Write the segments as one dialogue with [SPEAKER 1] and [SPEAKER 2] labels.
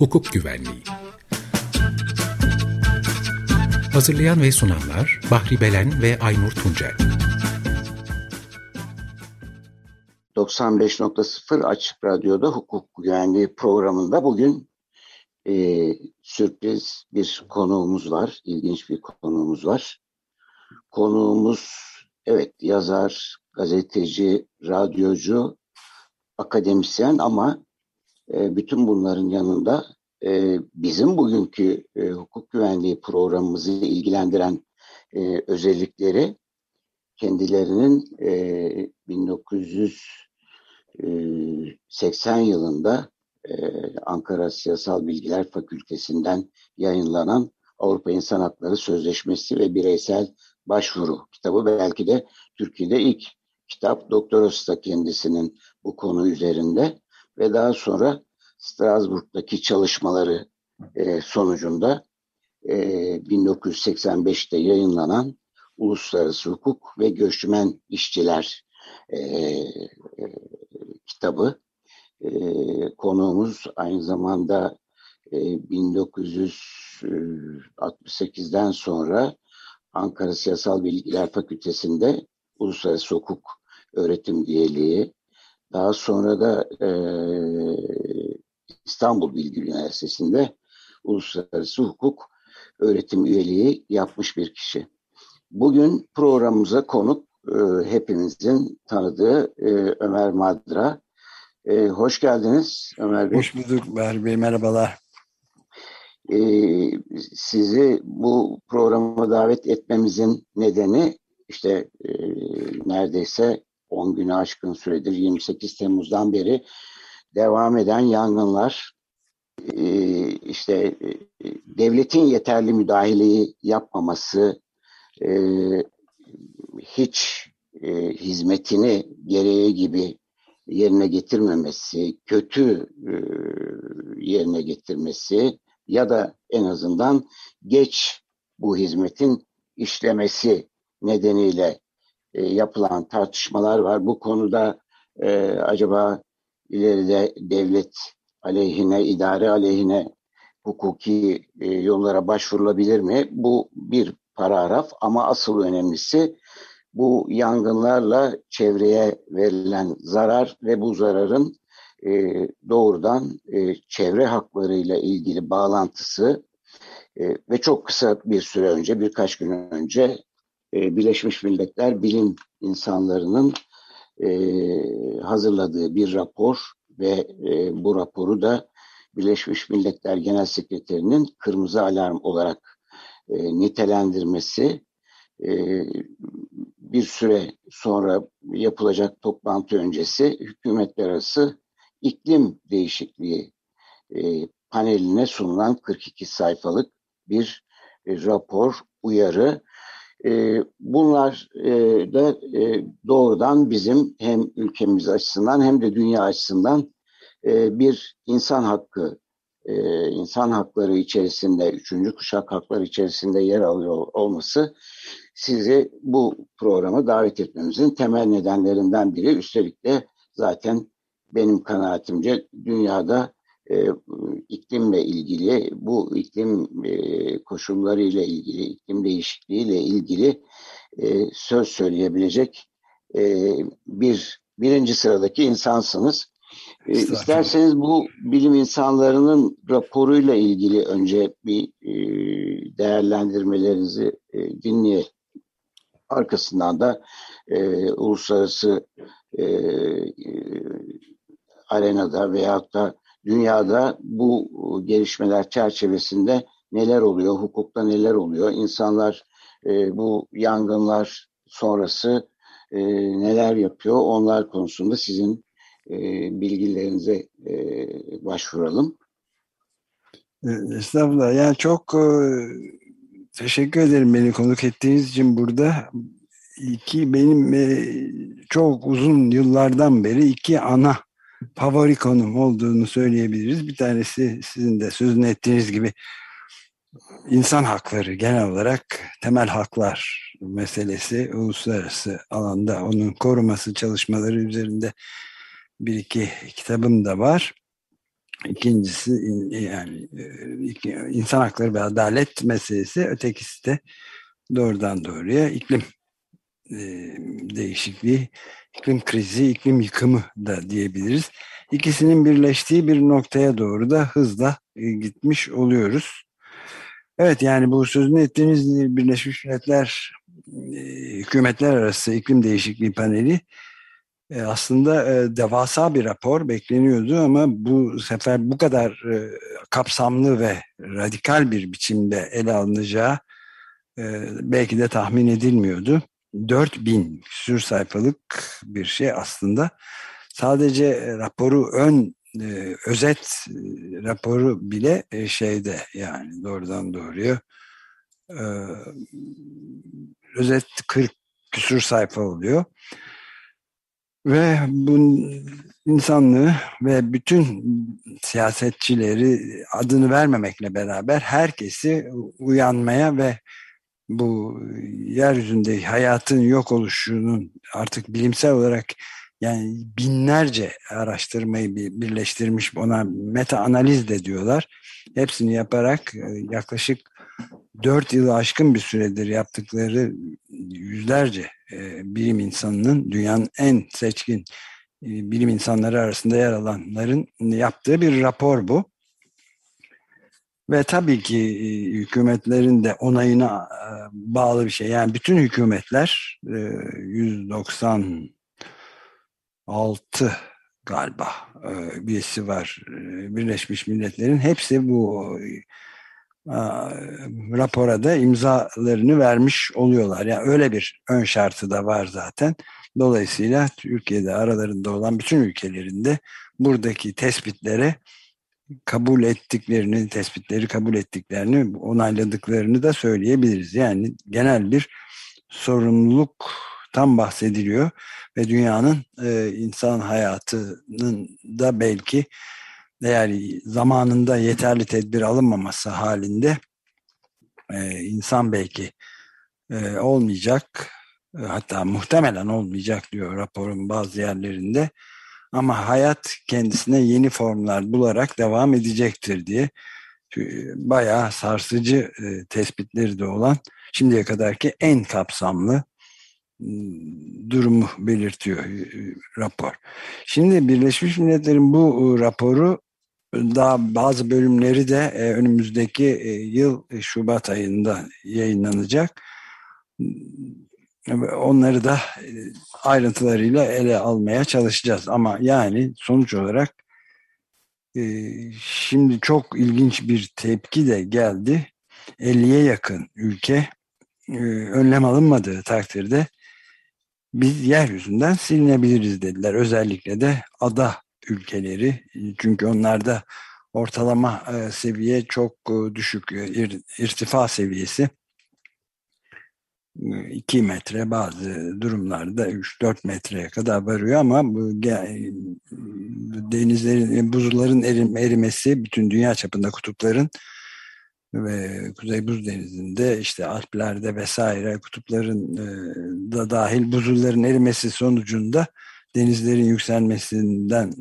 [SPEAKER 1] Hukuk Güvenliği Hazırlayan ve sunanlar Bahri Belen ve Aynur Tuncel
[SPEAKER 2] 95.0 Açık Radyo'da hukuk güvenliği programında bugün e, sürpriz bir konuğumuz var, ilginç bir konuğumuz var. Konuğumuz evet yazar, gazeteci, radyocu, akademisyen ama e, bütün bunların yanında e, bizim bugünkü e, hukuk güvenliği programımızı ilgilendiren e, özellikleri kendilerinin e, 1980 yılında Ankara Siyasal Bilgiler Fakültesinden yayınlanan Avrupa İnsan Hakları Sözleşmesi ve Bireysel Başvuru kitabı belki de Türkiye'de ilk kitap doktorası da kendisinin bu konu üzerinde ve daha sonra Strasbourg'daki çalışmaları e, sonucunda e, 1985'te yayınlanan Uluslararası Hukuk ve Göçmen İşçiler e, e, kitabı. E, konuğumuz aynı zamanda e, 1968'den sonra Ankara Siyasal Bilgiler Fakültesi'nde Uluslararası Hukuk Öğretim Üyeliği, daha sonra da e, İstanbul Bilgi Üniversitesi'nde Uluslararası Hukuk Öğretim Üyeliği yapmış bir kişi. Bugün programımıza konuk e, hepimizin tanıdığı e, Ömer Madra. E, hoş geldiniz Ömer Bey.
[SPEAKER 3] Hoş bulduk Bahri Bey, merhabalar.
[SPEAKER 2] E, sizi bu programa davet etmemizin nedeni işte e, neredeyse 10 günü aşkın süredir 28 Temmuz'dan beri devam eden yangınlar e, işte e, devletin yeterli müdahaleyi yapmaması e, hiç e, hizmetini gereği gibi yerine getirmemesi, kötü e, yerine getirmesi ya da en azından geç bu hizmetin işlemesi nedeniyle e, yapılan tartışmalar var. Bu konuda e, acaba ileride devlet aleyhine, idare aleyhine hukuki e, yollara başvurulabilir mi? Bu bir paragraf ama asıl önemlisi bu yangınlarla çevreye verilen zarar ve bu zararın e, doğrudan e, çevre haklarıyla ilgili bağlantısı e, ve çok kısa bir süre önce, birkaç gün önce e, Birleşmiş Milletler bilim insanlarının e, hazırladığı bir rapor ve e, bu raporu da Birleşmiş Milletler Genel Sekreterinin kırmızı alarm olarak e, nitelendirmesi bir süre sonra yapılacak toplantı öncesi hükümetler arası iklim değişikliği paneline sunulan 42 sayfalık bir rapor, uyarı e, bunlar e, da e, doğrudan bizim hem ülkemiz açısından hem de dünya açısından bir insan hakkı, insan hakları içerisinde, üçüncü kuşak hakları içerisinde yer alıyor olması sizi bu programa davet etmemizin temel nedenlerinden biri. Üstelik de zaten benim kanaatimce dünyada e, iklimle ilgili, bu iklim e, koşullarıyla ilgili, iklim değişikliğiyle ilgili e, söz söyleyebilecek e, bir birinci sıradaki insansınız. E, isterseniz bu bilim insanlarının raporuyla ilgili önce bir e, değerlendirmelerinizi e, dinleyelim. Arkasından da e, uluslararası e, e, arenada veyahut da dünyada bu gelişmeler çerçevesinde neler oluyor, hukukta neler oluyor, insanlar e, bu yangınlar sonrası e, neler yapıyor, onlar konusunda sizin e, bilgilerinize e, başvuralım.
[SPEAKER 3] Estağfurullah. Yani çok e, teşekkür ederim beni konuk ettiğiniz için burada. iki benim e, çok uzun yıllardan beri iki ana favori konum olduğunu söyleyebiliriz. Bir tanesi sizin de sözünü ettiğiniz gibi insan hakları genel olarak temel haklar meselesi uluslararası alanda onun koruması çalışmaları üzerinde bir iki kitabım da var. İkincisi yani insan hakları ve adalet meselesi. Ötekisi de doğrudan doğruya iklim değişikliği, iklim krizi, iklim yıkımı da diyebiliriz. İkisinin birleştiği bir noktaya doğru da hızla e, gitmiş oluyoruz. Evet yani bu sözünü ettiğiniz Birleşmiş Milletler Hükümetler Arası İklim Değişikliği Paneli e, aslında e, devasa bir rapor bekleniyordu ama bu sefer bu kadar e, kapsamlı ve radikal bir biçimde ele alınacağı belki de tahmin edilmiyordu. 4000 küsur sayfalık bir şey aslında. Sadece raporu ön özet raporu bile şeyde yani doğrudan doğruya özet 40 küsur sayfa oluyor. Ve bu insanlığı ve bütün siyasetçileri adını vermemekle beraber herkesi uyanmaya ve bu yeryüzünde hayatın yok oluşunun artık bilimsel olarak yani binlerce araştırmayı birleştirmiş ona meta analiz de diyorlar. Hepsini yaparak yaklaşık dört yılı aşkın bir süredir yaptıkları yüzlerce e, bilim insanının dünyanın en seçkin e, bilim insanları arasında yer alanların yaptığı bir rapor bu. Ve tabii ki e, hükümetlerin de onayına e, bağlı bir şey. Yani bütün hükümetler e, 196 galiba e, üyesi var e, Birleşmiş Milletler'in. Hepsi bu rapora da imzalarını vermiş oluyorlar. Yani öyle bir ön şartı da var zaten. Dolayısıyla Türkiye'de aralarında olan bütün ülkelerinde buradaki tespitlere kabul ettiklerini, tespitleri kabul ettiklerini, onayladıklarını da söyleyebiliriz. Yani genel bir sorumluluk tam bahsediliyor ve dünyanın e, insan hayatının da belki eğer zamanında yeterli tedbir alınmaması halinde e, insan belki e, olmayacak e, hatta muhtemelen olmayacak diyor raporun bazı yerlerinde ama hayat kendisine yeni formlar bularak devam edecektir diye bayağı sarsıcı e, tespitleri de olan şimdiye kadarki en kapsamlı durumu belirtiyor rapor. Şimdi Birleşmiş Milletler'in bu raporu daha bazı bölümleri de e, önümüzdeki e, yıl e, Şubat ayında yayınlanacak. Onları da ayrıntılarıyla ele almaya çalışacağız. Ama yani sonuç olarak şimdi çok ilginç bir tepki de geldi. 50'ye yakın ülke önlem alınmadığı takdirde biz yeryüzünden silinebiliriz dediler. Özellikle de ada ülkeleri çünkü onlarda ortalama e, seviye çok e, düşük e, ir, irtifa seviyesi 2 metre bazı durumlarda 3-4 metreye kadar varıyor ama bu denizlerin buzulların erim, erimesi bütün dünya çapında kutupların ve Kuzey Buz Denizi'nde işte Alplerde vesaire kutupların da dahil buzulların erimesi sonucunda denizlerin yükselmesinden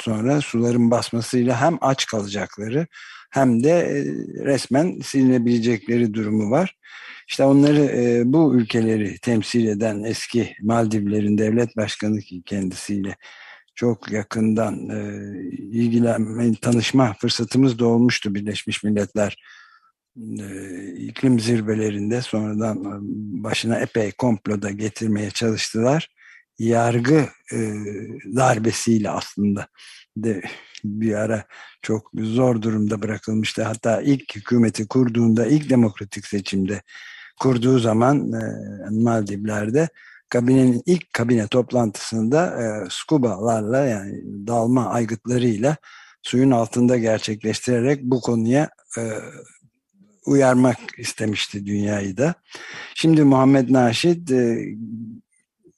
[SPEAKER 3] sonra suların basmasıyla hem aç kalacakları hem de e, resmen silinebilecekleri durumu var. İşte onları e, bu ülkeleri temsil eden eski Maldivlerin devlet başkanı ki kendisiyle çok yakından e, ilgilenme, tanışma fırsatımız da olmuştu Birleşmiş Milletler iklim zirvelerinde sonradan başına epey komploda getirmeye çalıştılar yargı e, darbesiyle aslında de bir ara çok zor durumda bırakılmıştı. Hatta ilk hükümeti kurduğunda, ilk demokratik seçimde kurduğu zaman e, Maldivler'de kabinenin ilk kabine toplantısında e, scubalarla yani dalma aygıtlarıyla suyun altında gerçekleştirerek bu konuya e, uyarmak istemişti dünyayı da. Şimdi Muhammed Naşid e,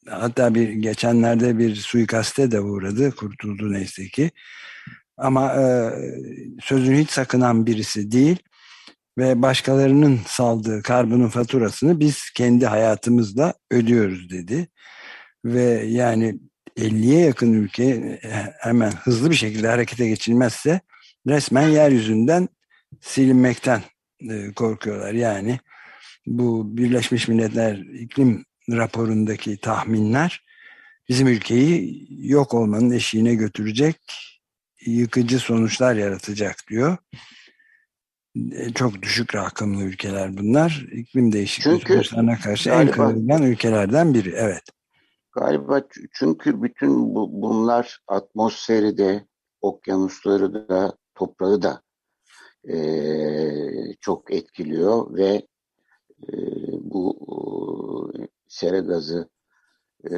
[SPEAKER 3] hatta bir geçenlerde bir suikaste de uğradı. Kurtuldu neyse ki. Ama e, sözünü hiç sakınan birisi değil ve başkalarının saldığı karbonun faturasını biz kendi hayatımızla ödüyoruz dedi. Ve yani 50'ye yakın ülke hemen hızlı bir şekilde harekete geçilmezse resmen yeryüzünden silinmekten e, korkuyorlar. Yani bu Birleşmiş Milletler iklim raporundaki tahminler bizim ülkeyi yok olmanın eşiğine götürecek yıkıcı sonuçlar yaratacak diyor. E, çok düşük rakımlı ülkeler bunlar. İklim değişikliği sonuçlarına karşı galiba, en kırılgan ülkelerden biri. Evet.
[SPEAKER 2] Galiba çünkü bütün bu, bunlar atmosferi de, okyanusları da, toprağı da e, çok etkiliyor ve e, bu e, sera gazı e,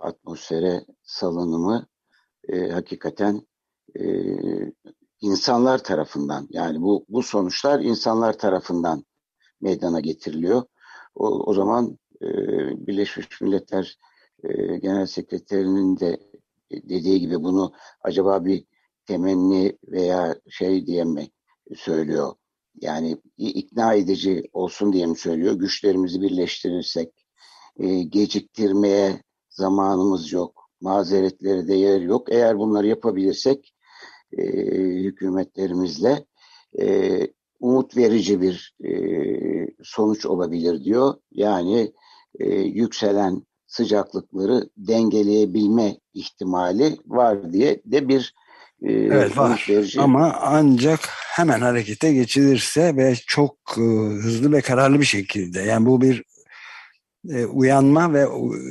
[SPEAKER 2] atmosfere salınımı e, hakikaten e, insanlar tarafından yani bu bu sonuçlar insanlar tarafından meydana getiriliyor. O, o zaman e, Birleşmiş Milletler e, Genel Sekreterinin de dediği gibi bunu acaba bir temenni veya şey diye mi söylüyor? Yani ikna edici olsun diye mi söylüyor? Güçlerimizi birleştirirsek e, geciktirmeye zamanımız yok. Mazeretleri de yer yok. Eğer bunları yapabilirsek e, hükümetlerimizle e, umut verici bir e, sonuç olabilir diyor. Yani e, yükselen sıcaklıkları dengeleyebilme ihtimali var diye de bir
[SPEAKER 3] e, evet var verici. ama ancak hemen harekete geçilirse ve çok e, hızlı ve kararlı bir şekilde yani bu bir e, uyanma ve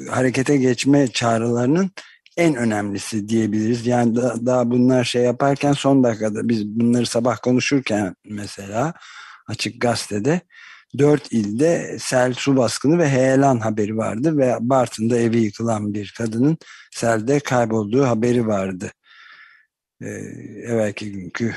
[SPEAKER 3] harekete geçme çağrılarının en önemlisi diyebiliriz. Yani da, daha bunlar şey yaparken son dakikada biz bunları sabah konuşurken mesela açık gazetede dört ilde sel, su baskını ve heyelan haberi vardı ve Bartın'da evi yıkılan bir kadının selde kaybolduğu haberi vardı. Ee, evvelki günkü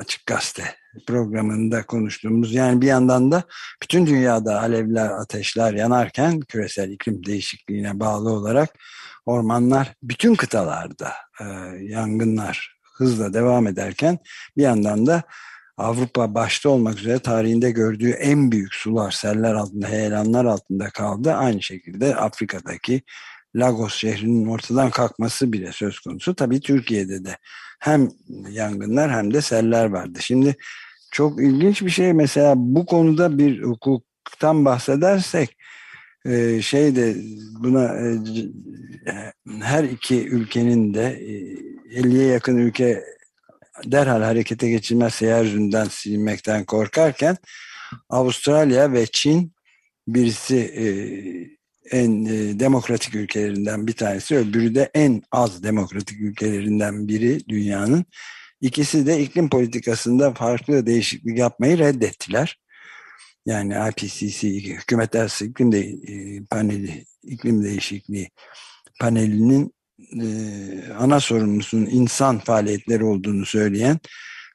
[SPEAKER 3] açık gazete programında konuştuğumuz yani bir yandan da bütün dünyada alevler ateşler yanarken küresel iklim değişikliğine bağlı olarak ormanlar bütün kıtalarda e, yangınlar hızla devam ederken bir yandan da Avrupa başta olmak üzere tarihinde gördüğü en büyük sular seller altında, heyelanlar altında kaldı. Aynı şekilde Afrika'daki Lagos şehrinin ortadan kalkması bile söz konusu. Tabii Türkiye'de de hem yangınlar hem de seller vardı. Şimdi çok ilginç bir şey mesela bu konuda bir hukuktan bahsedersek e, şey de buna e, her iki ülkenin de 50'ye yakın ülke derhal harekete geçilmezse yeryüzünden silinmekten korkarken Avustralya ve Çin birisi e, en e, demokratik ülkelerinden bir tanesi öbürü de en az demokratik ülkelerinden biri dünyanın. İkisi de iklim politikasında farklı değişiklik yapmayı reddettiler. Yani IPCC, Hükümetler Arası İklim de, e, Paneli, iklim Değişikliği panelinin e, ana sorumlusunun insan faaliyetleri olduğunu söyleyen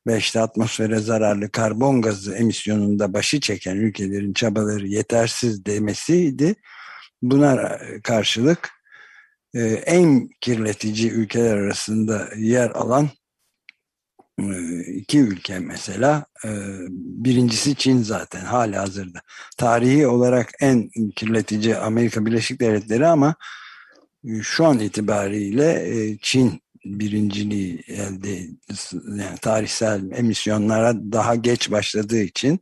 [SPEAKER 3] ve işte atmosfere zararlı karbon gazı emisyonunda başı çeken ülkelerin çabaları yetersiz demesiydi. Buna karşılık e, en kirletici ülkeler arasında yer alan e, iki ülke mesela e, birincisi Çin zaten hali hazırda. Tarihi olarak en kirletici Amerika Birleşik Devletleri ama şu an itibariyle e, Çin birinciliği elde yani tarihsel emisyonlara daha geç başladığı için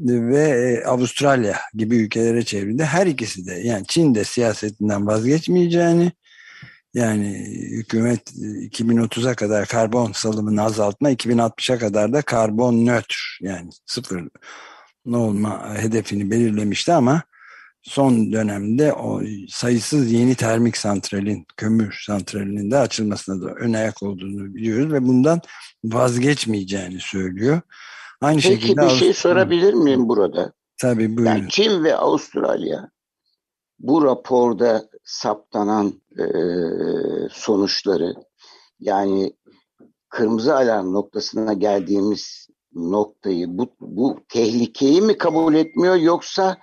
[SPEAKER 3] ve e, Avustralya gibi ülkelere çevrildi. Her ikisi de yani Çin de siyasetinden vazgeçmeyeceğini yani hükümet 2030'a kadar karbon salımını azaltma 2060'a kadar da karbon nötr yani sıfır ne olma hedefini belirlemişti ama son dönemde o sayısız yeni termik santralin, kömür santralinin de açılmasına da ön ayak olduğunu biliyoruz ve bundan vazgeçmeyeceğini söylüyor.
[SPEAKER 2] Aynı Peki şekilde bir şey sorabilir miyim burada?
[SPEAKER 3] Tabii buyurun.
[SPEAKER 2] Yani Çin ve Avustralya bu raporda saptanan e, sonuçları yani kırmızı alarm noktasına geldiğimiz noktayı bu, bu tehlikeyi mi kabul etmiyor yoksa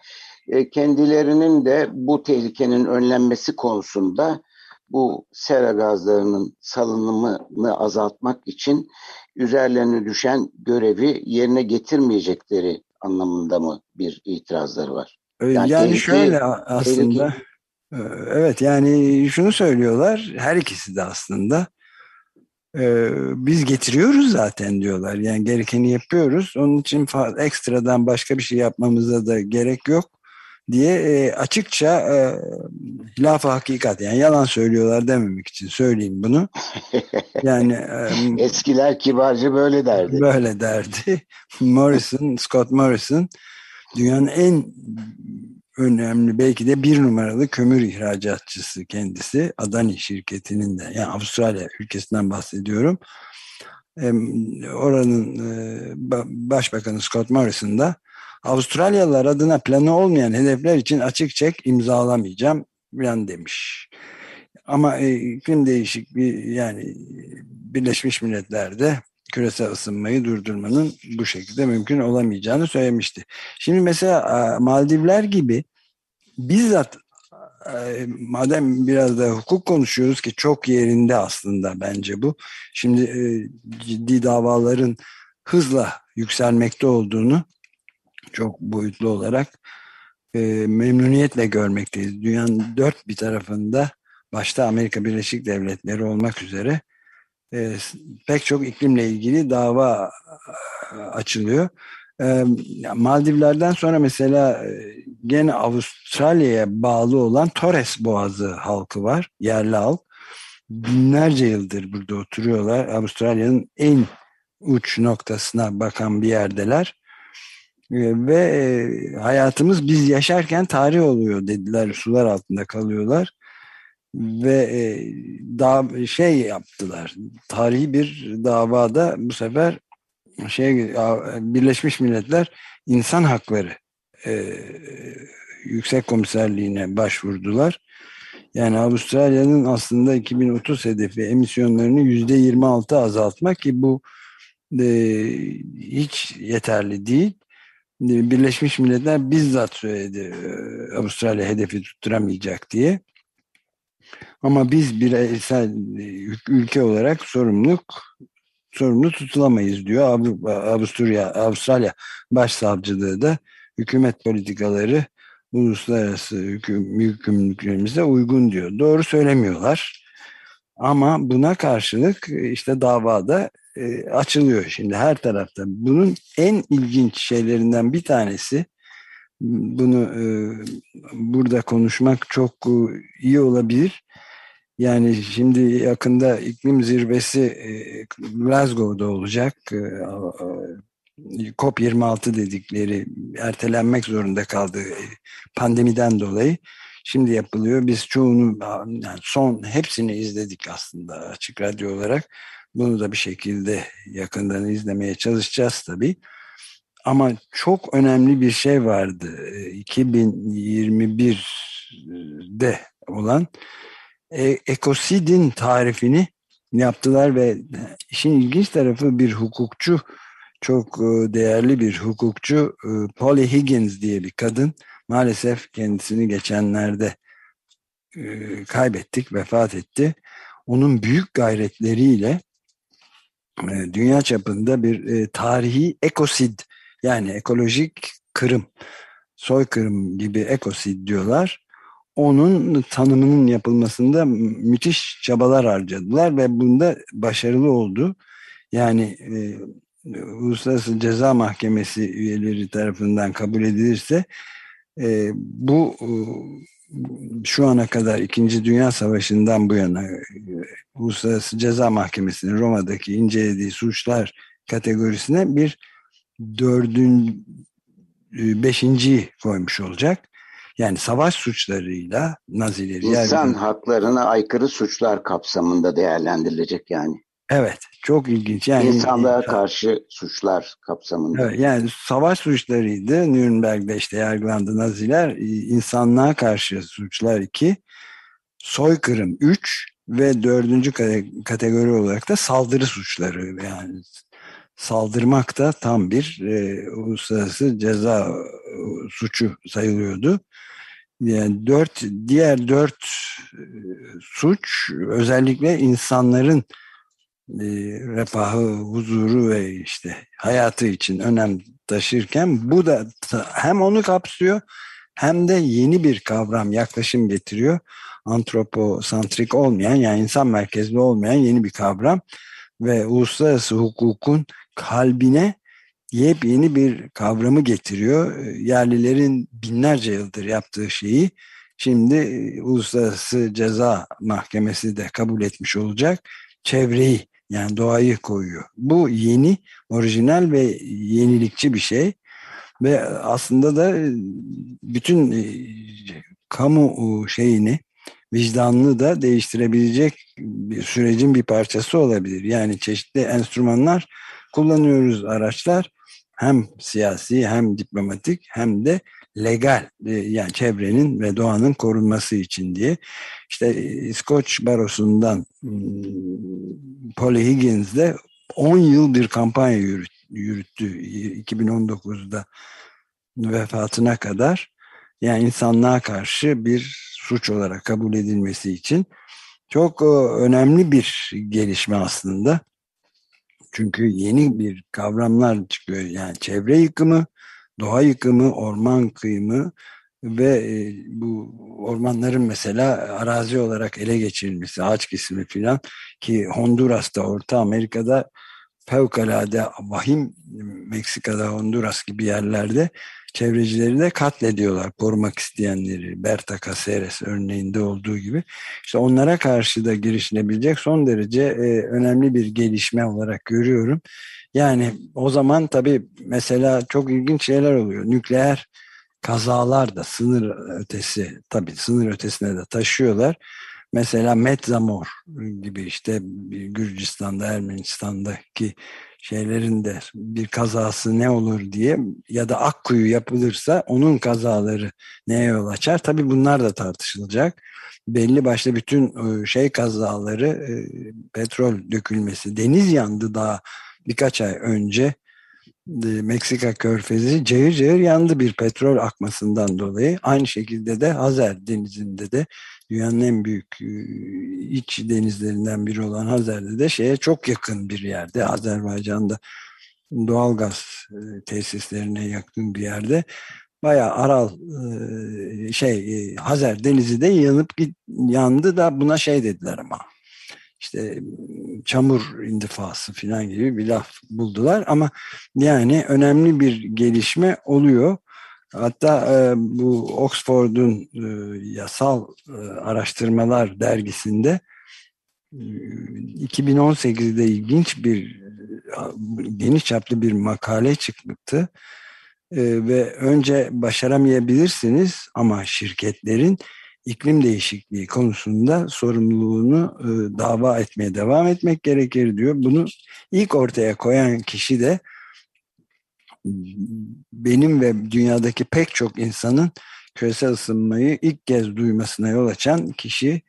[SPEAKER 2] e, kendilerinin de bu tehlikenin önlenmesi konusunda bu sera gazlarının salınımını azaltmak için üzerlerine düşen görevi yerine getirmeyecekleri anlamında mı bir itirazları var?
[SPEAKER 3] Yani, yani tehlike, şöyle aslında tehlike... evet yani şunu söylüyorlar her ikisi de aslında e, biz getiriyoruz zaten diyorlar. Yani gerekeni yapıyoruz. Onun için ekstradan başka bir şey yapmamıza da gerek yok diye e, açıkça e, laf hakikat yani yalan söylüyorlar dememek için söyleyeyim bunu.
[SPEAKER 2] Yani e, eskiler kibarca böyle derdi.
[SPEAKER 3] Böyle derdi. Morrison, Scott Morrison dünyanın en önemli belki de bir numaralı kömür ihracatçısı kendisi. Adani şirketinin de yani Avustralya ülkesinden bahsediyorum. Oranın e, Başbakanı Scott Morrison da Avustralyalılar adına planı olmayan hedefler için açık çek imzalamayacağım falan demiş. Ama e, iklim değişikliği yani Birleşmiş Milletler'de küresel ısınmayı durdurmanın bu şekilde mümkün olamayacağını söylemişti. Şimdi mesela Maldivler gibi bizzat madem biraz da hukuk konuşuyoruz ki çok yerinde aslında bence bu. Şimdi e, ciddi davaların hızla yükselmekte olduğunu çok boyutlu olarak e, memnuniyetle görmekteyiz. Dünyanın dört bir tarafında başta Amerika Birleşik Devletleri olmak üzere e, pek çok iklimle ilgili dava açılıyor. E, Maldivler'den sonra mesela e, gene Avustralya'ya bağlı olan Torres Boğazı halkı var, yerli halk. Binlerce yıldır burada oturuyorlar. Avustralya'nın en uç noktasına bakan bir yerdeler. E, ve e, hayatımız biz yaşarken tarih oluyor dediler. Sular altında kalıyorlar ve e, daha şey yaptılar. Tarihi bir davada bu sefer şey Birleşmiş Milletler İnsan Hakları e, Yüksek Komiserliğine başvurdular. Yani Avustralya'nın aslında 2030 hedefi emisyonlarını yüzde 26 azaltmak ki bu e, hiç yeterli değil. Birleşmiş Milletler bizzat söyledi e, Avustralya hedefi tutturamayacak diye. Ama biz bireysel ülke olarak sorumluluk sorumlu tutulamayız diyor. Avusturya, Avustralya Başsavcılığı da hükümet politikaları uluslararası hüküm, yükümlülüklerimize uygun diyor. Doğru söylemiyorlar. Ama buna karşılık işte davada e, açılıyor şimdi her tarafta. Bunun en ilginç şeylerinden bir tanesi bunu e, burada konuşmak çok e, iyi olabilir. Yani şimdi yakında iklim zirvesi Glasgow'da olacak. E, COP26 dedikleri ertelenmek zorunda kaldı pandemiden dolayı. Şimdi yapılıyor. Biz çoğunu yani son hepsini izledik aslında açık radyo olarak. Bunu da bir şekilde yakından izlemeye çalışacağız tabii. Ama çok önemli bir şey vardı. 2021'de olan e, ekosidin tarifini yaptılar ve işin ilginç tarafı bir hukukçu çok e, değerli bir hukukçu e, Polly Higgins diye bir kadın maalesef kendisini geçenlerde e, kaybettik, vefat etti. Onun büyük gayretleriyle dünya çapında bir tarihi ekosid yani ekolojik kırım, soykırım gibi ekosid diyorlar onun tanımının yapılmasında müthiş çabalar harcadılar ve bunda başarılı oldu. Yani e, Uluslararası Ceza Mahkemesi üyeleri tarafından kabul edilirse e, bu e, şu ana kadar İkinci Dünya Savaşı'ndan bu yana e, Uluslararası Ceza Mahkemesi'nin Roma'daki incelediği suçlar kategorisine bir dördüncü, e, beşinci koymuş olacak. Yani savaş suçlarıyla Nazileri...
[SPEAKER 2] İnsan yani, haklarına aykırı suçlar kapsamında değerlendirilecek yani.
[SPEAKER 3] Evet, çok ilginç. Yani
[SPEAKER 2] insanlığa karşı suçlar kapsamında.
[SPEAKER 3] Evet, yani savaş suçlarıydı. Nürnberg'de işte yargılandı Naziler. İnsanlığa karşı suçlar iki, soykırım üç ve dördüncü kategori olarak da saldırı suçları yani saldırmak da tam bir e, uluslararası ceza e, suçu sayılıyordu. Yani dört diğer dört e, suç özellikle insanların e, refahı, huzuru ve işte hayatı için önem taşırken bu da hem onu kapsıyor hem de yeni bir kavram, yaklaşım getiriyor. Antroposantrik olmayan yani insan merkezli olmayan yeni bir kavram. ve uluslararası hukukun kalbine yepyeni bir kavramı getiriyor. Yerlilerin binlerce yıldır yaptığı şeyi şimdi e, Uluslararası Ceza Mahkemesi de kabul etmiş olacak. Çevreyi yani doğayı koyuyor. Bu yeni, orijinal ve yenilikçi bir şey. Ve aslında da e, bütün e, kamu şeyini, vicdanını da değiştirebilecek bir sürecin bir parçası olabilir. Yani çeşitli enstrümanlar kullanıyoruz araçlar hem siyasi hem diplomatik hem de legal e, yani çevrenin ve doğanın korunması için diye. İşte İskoç Barosu'ndan Polly Higgins de 10 yıl bir kampanya yürüttü 2019'da vefatına kadar. Yani insanlığa karşı bir suç olarak kabul edilmesi için çok e, önemli bir gelişme aslında. Çünkü yeni bir kavramlar çıkıyor. Yani çevre yıkımı, doğa yıkımı, orman kıyımı ve e, bu ormanların mesela arazi olarak ele geçirilmesi, ağaç kesimi filan ki Honduras'ta, Orta Amerika'da fevkalade vahim Meksika'da, Honduras gibi yerlerde çevrecileri de katlediyorlar korumak isteyenleri. Berta Caceres örneğinde olduğu gibi. İşte onlara karşı da girişilebilecek son derece e, önemli bir gelişme olarak görüyorum. Yani o zaman tabii mesela çok ilginç şeyler oluyor. Nükleer kazalar da sınır ötesi tabii sınır ötesine de taşıyorlar. Mesela Metzamor gibi işte Gürcistan'da, Ermenistan'daki şeylerin de bir kazası ne olur diye ya da Akkuyu yapılırsa onun kazaları neye yol açar? Tabii bunlar da tartışılacak. Belli başlı bütün e, şey kazaları e, petrol dökülmesi, deniz yandı daha birkaç ay önce Meksika körfezi cayır cayır yandı bir petrol akmasından dolayı. Aynı şekilde de Hazer denizinde de dünyanın en büyük e, iç denizlerinden biri olan Hazer'de de şeye çok yakın bir yerde. Azerbaycan'da doğalgaz e, tesislerine yakın bir yerde bayağı Aral e, şey Hazer denizi de yanıp yandı da buna şey dediler ama işte çamur indifası falan gibi bir laf buldular ama yani önemli bir gelişme oluyor. Hatta e, bu Oxford'un e, yasal e, araştırmalar dergisinde e, 2018'de ilginç bir geniş çaplı bir makale çıktı. E, ve önce başaramayabilirsiniz ama şirketlerin iklim değişikliği konusunda sorumluluğunu e, dava etmeye devam etmek gerekir diyor. Bunu ilk ortaya koyan kişi de benim ve dünyadaki pek çok insanın küresel ısınmayı ilk kez duymasına yol açan kişi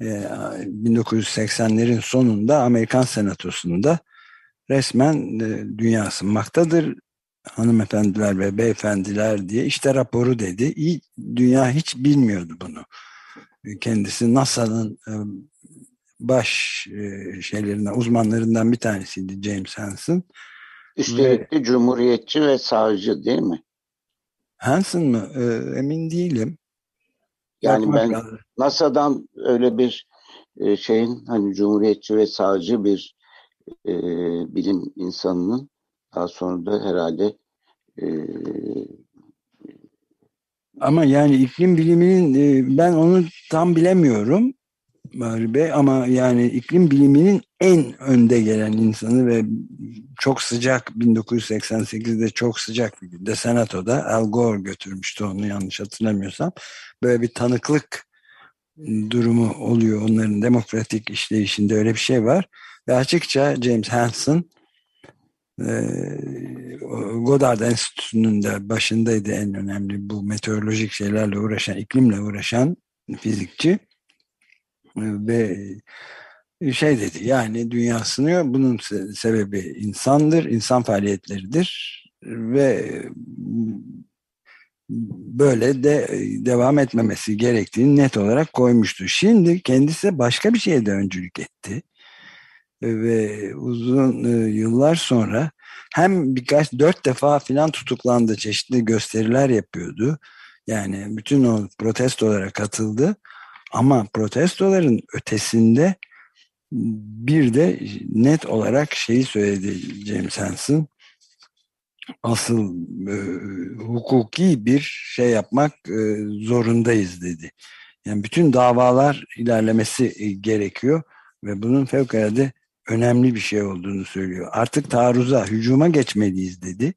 [SPEAKER 3] e, 1980'lerin sonunda Amerikan Senatosu'nda resmen e, dünya ısınmaktadır hanımefendiler ve beyefendiler diye işte raporu dedi. İyi, dünya hiç bilmiyordu bunu. Kendisi NASA'nın e, baş e, şeylerinden, uzmanlarından bir tanesiydi James Hansen.
[SPEAKER 2] Üstelik de cumhuriyetçi ve sağcı değil mi?
[SPEAKER 3] Hansen mı? Emin değilim.
[SPEAKER 2] Yani Bakmak ben lazım. NASA'dan öyle bir e, şeyin hani cumhuriyetçi ve sağcı bir e, bilim insanının daha sonra da herhalde e,
[SPEAKER 3] ama yani iklim biliminin ben onu tam bilemiyorum Bahri Bey ama yani iklim biliminin en önde gelen insanı ve çok sıcak 1988'de çok sıcak bir günde Senato'da Al Gore götürmüştü onu yanlış hatırlamıyorsam. Böyle bir tanıklık durumu oluyor onların demokratik işleyişinde öyle bir şey var. Ve açıkça James Hansen Goddard Enstitüsü'nün de başındaydı en önemli bu meteorolojik şeylerle uğraşan, iklimle uğraşan fizikçi ve şey dedi yani dünya sınıyor bunun sebebi insandır, insan faaliyetleridir ve böyle de devam etmemesi gerektiğini net olarak koymuştu. Şimdi kendisi başka bir şeye de öncülük etti ve uzun e, yıllar sonra hem birkaç dört defa filan tutuklandı çeşitli gösteriler yapıyordu. Yani bütün o protestolara katıldı ama protestoların ötesinde Bir de net olarak şeyi söyledi James Hansen. Asıl e, hukuki bir şey yapmak e, zorundayız dedi. Yani bütün davalar ilerlemesi e, gerekiyor ve bunun fevkalade önemli bir şey olduğunu söylüyor. Artık taarruza, hücuma geçmeliyiz dedi.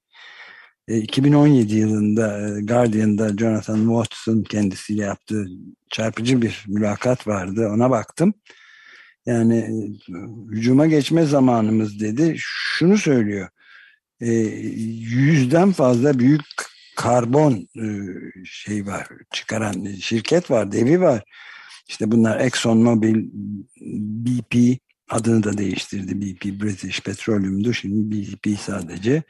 [SPEAKER 3] 2017 e, yılında e, Guardian'da Jonathan Watson kendisiyle yaptığı çarpıcı bir mülakat vardı. Ona baktım. Yani e, hücuma geçme zamanımız dedi. Şunu söylüyor. Yüzden fazla büyük karbon şey var çıkaran şirket var, devi var. İşte bunlar Exxon Mobil, BP adını da değiştirdi. BP British Petroleum'du. Şimdi BP sadece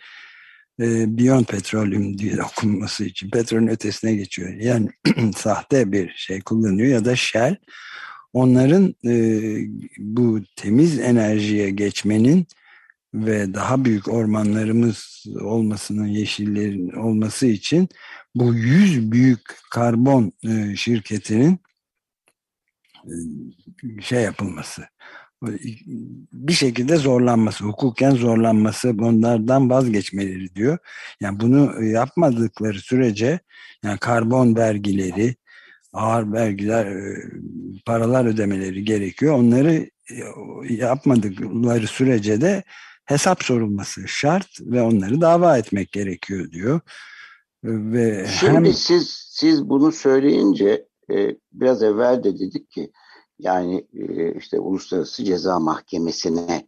[SPEAKER 3] e, Beyond Petroleum diye okunması için petrolün ötesine geçiyor. Yani sahte bir şey kullanıyor ya da Shell onların e, bu temiz enerjiye geçmenin ve daha büyük ormanlarımız olmasının yeşillerin olması için bu 100 büyük karbon e, şirketinin e, şey yapılması bir şekilde zorlanması, hukuken zorlanması, bunlardan vazgeçmeleri diyor. Yani bunu yapmadıkları sürece yani karbon vergileri, ağır vergiler, e, paralar ödemeleri gerekiyor. Onları e, yapmadıkları sürece de hesap sorulması şart ve onları dava etmek gerekiyor diyor.
[SPEAKER 2] Ve Şimdi hem... siz siz bunu söyleyince e, biraz evvel de dedik ki yani e, işte Uluslararası Ceza Mahkemesi'ne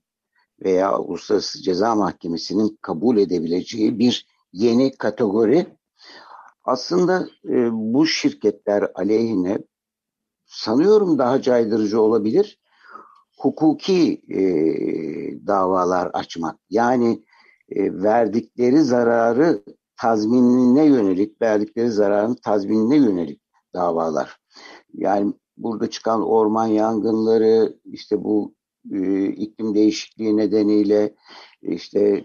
[SPEAKER 2] veya Uluslararası Ceza Mahkemesi'nin kabul edebileceği bir yeni kategori. Aslında e, bu şirketler aleyhine sanıyorum daha caydırıcı olabilir. Hukuki e, davalar açmak. Yani verdikleri zararı tazminine yönelik, verdikleri zararın tazminine yönelik davalar. Yani burada çıkan orman yangınları, işte bu e, iklim değişikliği nedeniyle işte e,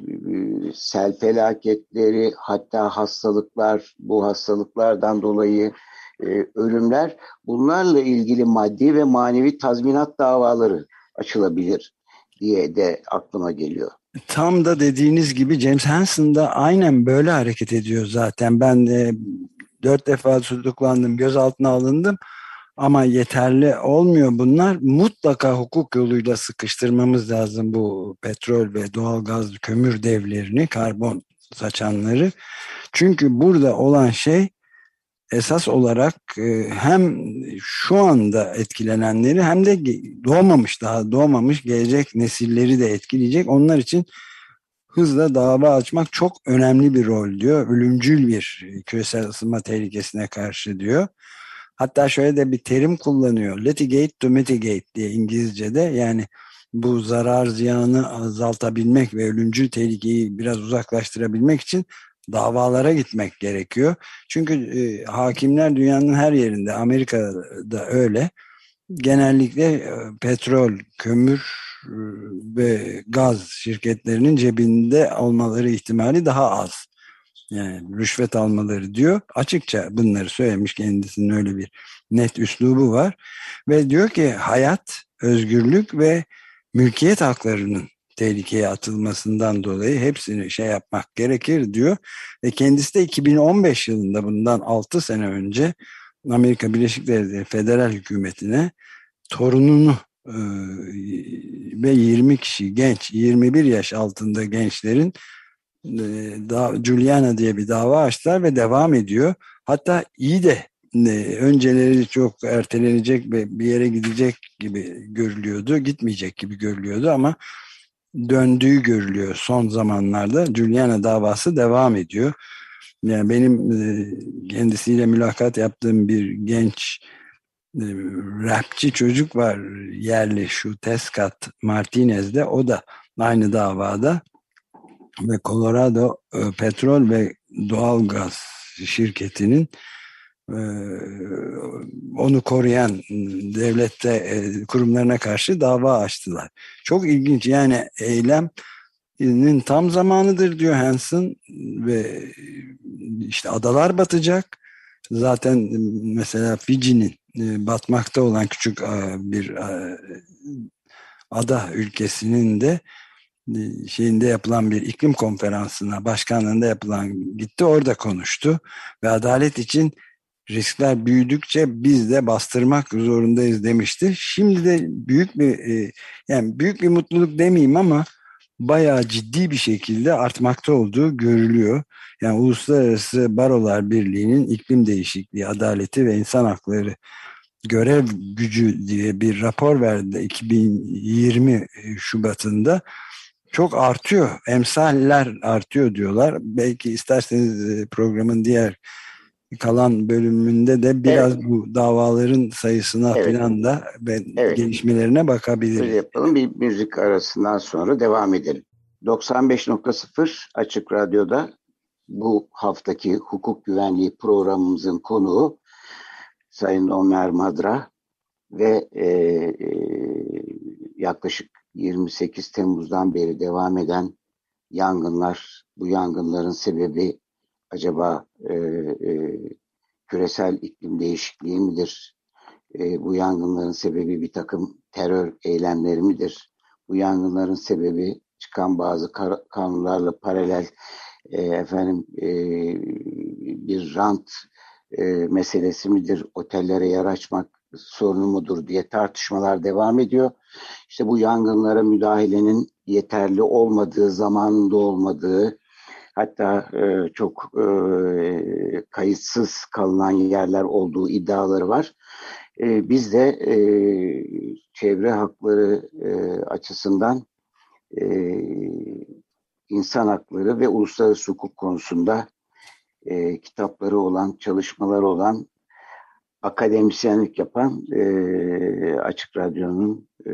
[SPEAKER 2] sel felaketleri, hatta hastalıklar, bu hastalıklardan dolayı e, ölümler, bunlarla ilgili maddi ve manevi tazminat davaları açılabilir diye de aklıma geliyor.
[SPEAKER 3] Tam da dediğiniz gibi James Hansen da aynen böyle hareket ediyor zaten. Ben e, dört defa tutuklandım, gözaltına alındım ama yeterli olmuyor bunlar. Mutlaka hukuk yoluyla sıkıştırmamız lazım bu petrol ve doğalgaz kömür devlerini, karbon saçanları. Çünkü burada olan şey esas olarak e, hem şu anda etkilenenleri hem de doğmamış daha doğmamış gelecek nesilleri de etkileyecek. Onlar için hızla dava açmak çok önemli bir rol diyor. Ölümcül bir küresel ısınma tehlikesine karşı diyor. Hatta şöyle de bir terim kullanıyor. Litigate to mitigate diye İngilizce'de yani bu zarar ziyanı azaltabilmek ve ölümcül tehlikeyi biraz uzaklaştırabilmek için davalara gitmek gerekiyor. Çünkü e, hakimler dünyanın her yerinde, Amerika'da öyle. Genellikle e, petrol, kömür e, ve gaz şirketlerinin cebinde olmaları ihtimali daha az yani rüşvet almaları diyor. Açıkça bunları söylemiş kendisinin öyle bir net üslubu var. Ve diyor ki hayat, özgürlük ve mülkiyet haklarının tehlikeye atılmasından dolayı hepsini şey yapmak gerekir diyor. Ve kendisi de 2015 yılında bundan 6 sene önce Amerika Birleşik Devletleri Federal Hükümeti'ne torununu e, ve 20 kişi genç 21 yaş altında gençlerin da, Juliana diye bir dava açtılar ve devam ediyor. Hatta iyi de e, önceleri çok ertelenecek ve bir yere gidecek gibi görülüyordu. Gitmeyecek gibi görülüyordu ama döndüğü görülüyor son zamanlarda. Juliana davası devam ediyor. Yani benim e, kendisiyle mülakat yaptığım bir genç e, rapçi çocuk var yerli şu Tescat Martinez'de o da aynı davada ve Colorado e, Petrol ve Doğal Gaz şirketinin e, onu koruyan devlette e, kurumlarına karşı dava açtılar. Çok ilginç yani eylemin tam zamanıdır diyor Hansen ve işte adalar batacak. Zaten mesela Fiji'nin batmakta olan küçük bir ada ülkesinin de e, şeyinde yapılan bir iklim konferansına başkanlığında yapılan gitti orada konuştu ve adalet için riskler büyüdükçe biz de bastırmak zorundayız demişti. Şimdi de büyük bir e, yani büyük bir mutluluk demeyeyim ama bayağı ciddi bir şekilde artmakta olduğu görülüyor. Yani Uluslararası Barolar Birliği'nin iklim değişikliği, adaleti ve insan hakları görev gücü diye bir rapor verdi 2020 Şubat'ında. Çok artıyor. Emsaller artıyor diyorlar. Belki isterseniz e, programın diğer kalan bölümünde de biraz evet. bu davaların sayısına evet. falan da ve evet. gelişmelerine bakabiliriz. Öyle
[SPEAKER 2] yapalım. Bir müzik arasından sonra devam edelim. 95.0 Açık Radyo'da bu haftaki hukuk güvenliği programımızın konuğu Sayın Ömer Madra ve e, e, yaklaşık 28 Temmuz'dan beri devam eden yangınlar, bu yangınların sebebi acaba e, e, küresel iklim değişikliği midir? E, bu yangınların sebebi bir takım terör eylemleri midir? Bu yangınların sebebi çıkan bazı kanunlarla paralel e, efendim e, bir rant e, meselesi midir? Otellere yer açmak sorunu mudur diye tartışmalar devam ediyor. İşte bu yangınlara müdahalenin yeterli olmadığı, zamanında olmadığı, hatta e, çok e, kayıtsız kalınan yerler olduğu iddiaları var. E, biz de e, çevre hakları e, açısından e, insan hakları ve uluslararası hukuk konusunda e, kitapları olan, çalışmaları olan, akademisyenlik yapan e, Açık Radyo'nun e,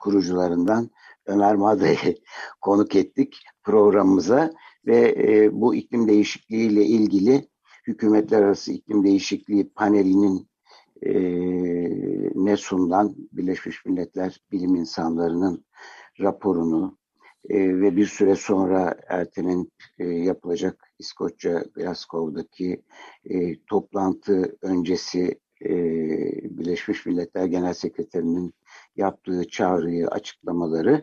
[SPEAKER 2] kurucularından Ömer Madra'yı konuk ettik programımıza ve e, bu iklim değişikliği ile ilgili hükümetler arası iklim değişikliği panelinin e, ne sunulan Birleşmiş Milletler bilim insanlarının raporunu e, ve bir süre sonra ertelenip e, yapılacak İskoçya Glasgow'daki e, toplantı öncesi e, Birleşmiş Milletler Genel Sekreterinin yaptığı çağrıyı, açıklamaları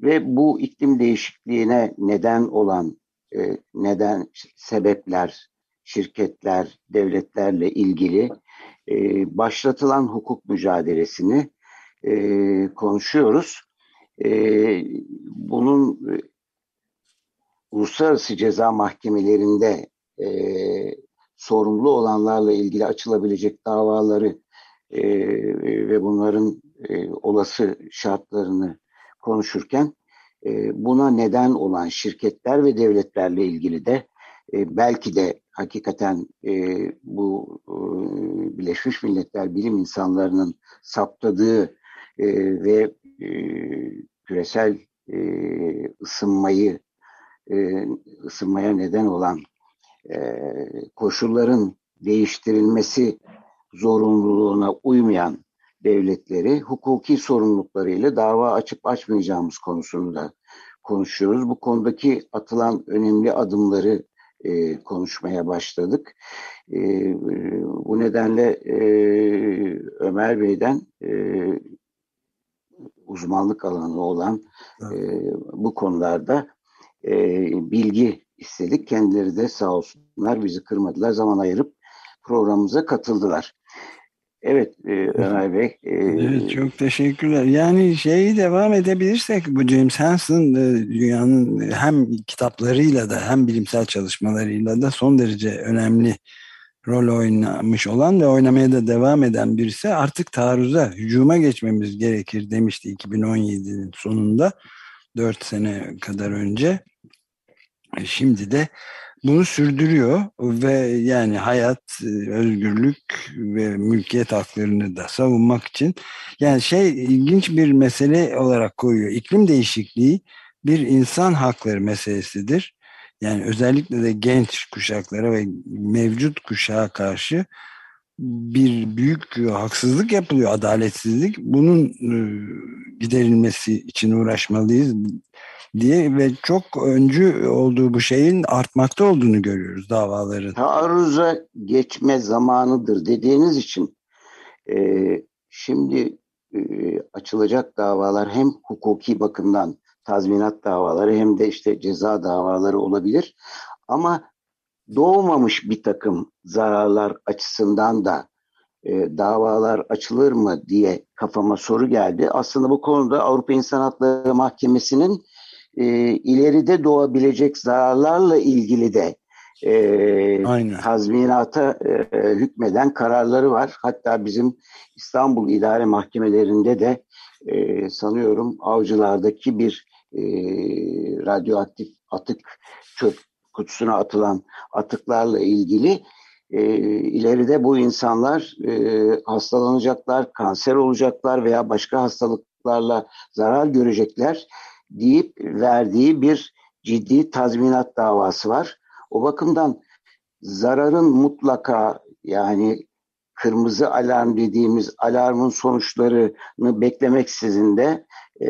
[SPEAKER 2] ve bu iklim değişikliğine neden olan e, neden sebepler, şirketler, devletlerle ilgili e, başlatılan hukuk mücadelesini e, konuşuyoruz. E, bunun e, uluslararası ceza mahkemelerinde e, sorumlu olanlarla ilgili açılabilecek davaları e, ve bunların e, olası şartlarını konuşurken e, buna neden olan şirketler ve devletlerle ilgili de e, belki de hakikaten e, bu e, Birleşmiş Milletler bilim insanlarının saptadığı e, ve e, küresel e, ısınmayı e, ısınmaya neden olan e, koşulların değiştirilmesi zorunluluğuna uymayan devletleri hukuki sorumluluklarıyla dava açıp açmayacağımız konusunu da konuşuyoruz. Bu konudaki atılan önemli adımları e, konuşmaya başladık. E, bu nedenle e, Ömer Bey'den e, uzmanlık alanı olan e, bu konularda e, bilgi istedik. Kendileri de sağ olsunlar bizi kırmadılar. Zaman ayırıp programımıza katıldılar. Evet e, Ömer Bey. E,
[SPEAKER 3] evet, çok teşekkürler. Yani şeyi devam edebilirsek bu James Hansen dünyanın hem kitaplarıyla da hem bilimsel çalışmalarıyla da son derece önemli rol oynamış olan ve oynamaya da devam eden birisi artık taarruza, hücuma geçmemiz gerekir demişti 2017'nin sonunda. 4 sene kadar önce. E, şimdi de bunu sürdürüyor ve yani hayat, e, özgürlük ve mülkiyet haklarını da savunmak için yani şey ilginç bir mesele olarak koyuyor. İklim değişikliği bir insan hakları meselesidir. Yani özellikle de genç kuşaklara ve mevcut kuşağa karşı bir büyük haksızlık yapılıyor, adaletsizlik. Bunun e, giderilmesi için uğraşmalıyız diye ve çok öncü olduğu bu şeyin artmakta olduğunu görüyoruz davaların.
[SPEAKER 2] Taarruza geçme zamanıdır dediğiniz için e, şimdi e, açılacak davalar hem hukuki bakımdan tazminat davaları hem de işte ceza davaları olabilir. Ama doğmamış bir takım zararlar açısından da e, davalar açılır mı diye kafama soru geldi. Aslında bu konuda Avrupa İnsan Hakları Mahkemesi'nin e, ileride doğabilecek zararlarla ilgili de e, Aynen. tazminata e, hükmeden kararları var. Hatta bizim İstanbul İdare Mahkemelerinde de e, sanıyorum avcılardaki bir radyoaktif atık çöp kutusuna atılan atıklarla ilgili e, ileride bu insanlar e, hastalanacaklar, kanser olacaklar veya başka hastalıklarla zarar görecekler deyip verdiği bir ciddi tazminat davası var. O bakımdan zararın mutlaka yani kırmızı alarm dediğimiz alarmın sonuçlarını beklemeksizin de e,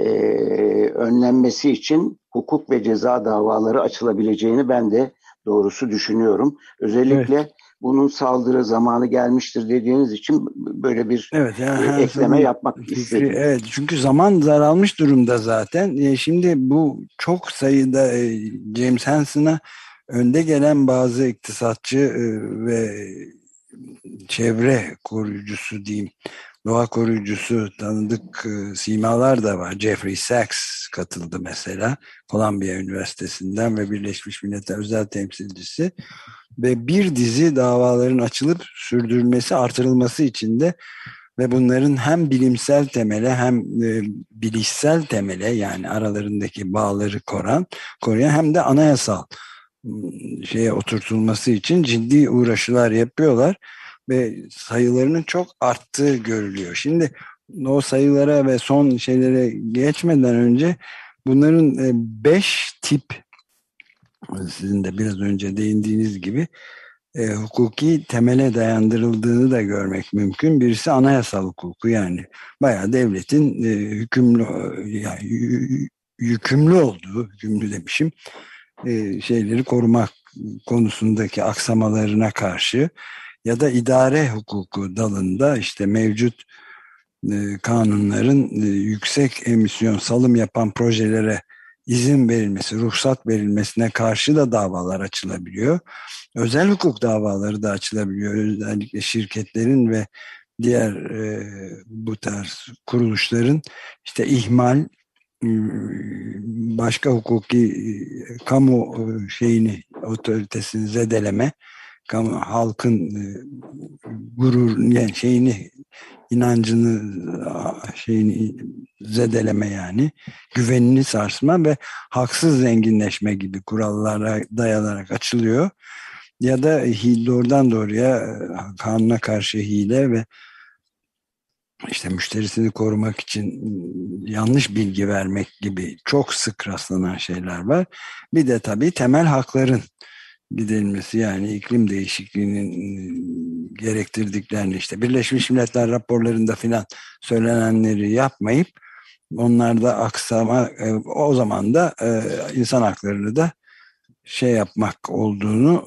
[SPEAKER 2] önlenmesi için hukuk ve ceza davaları açılabileceğini ben de doğrusu düşünüyorum. Özellikle evet. bunun saldırı zamanı gelmiştir dediğiniz için böyle bir evet, yani, e, ekleme yapmak fikri, istedim.
[SPEAKER 3] Evet çünkü zaman daralmış durumda zaten. E, şimdi bu çok sayıda e, James Hansen'a önde gelen bazı iktisatçı e, ve çevre koruyucusu diyeyim doğa koruyucusu tanıdık e, simalar da var. Jeffrey Sachs katıldı mesela Columbia Üniversitesi'nden ve Birleşmiş Milletler özel temsilcisi ve bir dizi davaların açılıp sürdürülmesi artırılması için de ve bunların hem bilimsel temele hem e, bilişsel temele yani aralarındaki bağları koran, koruyan hem de anayasal şeye oturtulması için ciddi uğraşılar yapıyorlar ve sayılarının çok arttığı görülüyor. Şimdi o sayılara ve son şeylere geçmeden önce bunların e, beş tip sizin de biraz önce değindiğiniz gibi e, hukuki temele dayandırıldığını da görmek mümkün. Birisi anayasal hukuku yani bayağı devletin e, hükümlü yani yükümlü olduğu, hükümlü demişim, e, şeyleri korumak konusundaki aksamalarına karşı ya da idare hukuku dalında işte mevcut e, kanunların e, yüksek emisyon salım yapan projelere izin verilmesi, ruhsat verilmesine karşı da davalar açılabiliyor. Özel hukuk davaları da açılabiliyor. Özellikle şirketlerin ve diğer e, bu tarz kuruluşların işte ihmal, başka hukuki kamu şeyini otoritesini zedeleme halkın e, gurur yani şeyini inancını şeyini zedeleme yani güvenini sarsma ve haksız zenginleşme gibi kurallara dayanarak açılıyor ya da doğrudan doğruya e, kanuna karşı hile ve işte müşterisini korumak için yanlış bilgi vermek gibi çok sık rastlanan şeyler var. Bir de tabii temel hakların giderilmesi yani iklim değişikliğinin ıı, gerektirdiklerini işte Birleşmiş Milletler raporlarında filan söylenenleri yapmayıp onlarda aksama e, o zaman da e, insan haklarını da şey yapmak olduğunu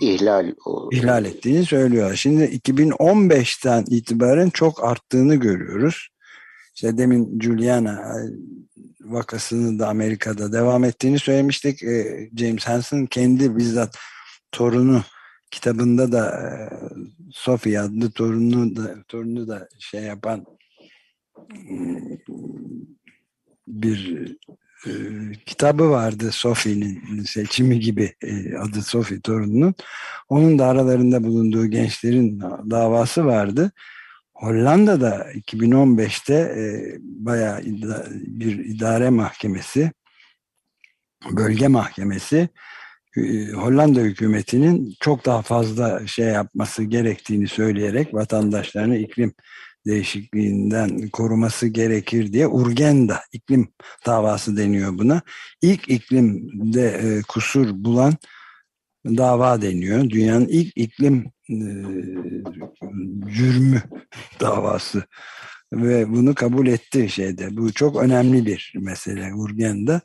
[SPEAKER 2] ihlal
[SPEAKER 3] ihlal ettiğini söylüyor. Şimdi 2015'ten itibaren çok arttığını görüyoruz. İşte demin Juliana vakasını da Amerika'da devam ettiğini söylemiştik. E, James Hansen kendi bizzat torunu kitabında da e, Sophie adlı torunu da torunu da şey yapan bir e, kitabı vardı Sophie'nin seçimi gibi e, adı Sophie torununun. Onun da aralarında bulunduğu gençlerin davası vardı. Hollanda'da 2015'te e, bayağı ida, bir idare mahkemesi, bölge mahkemesi e, Hollanda hükümetinin çok daha fazla şey yapması gerektiğini söyleyerek vatandaşlarını iklim değişikliğinden koruması gerekir diye Urgenda iklim davası deniyor buna. İlk iklimde e, kusur bulan dava deniyor. Dünyanın ilk iklim e, cürmü davası ve bunu kabul etti şeyde. Bu çok önemli bir mesele Urgen'de.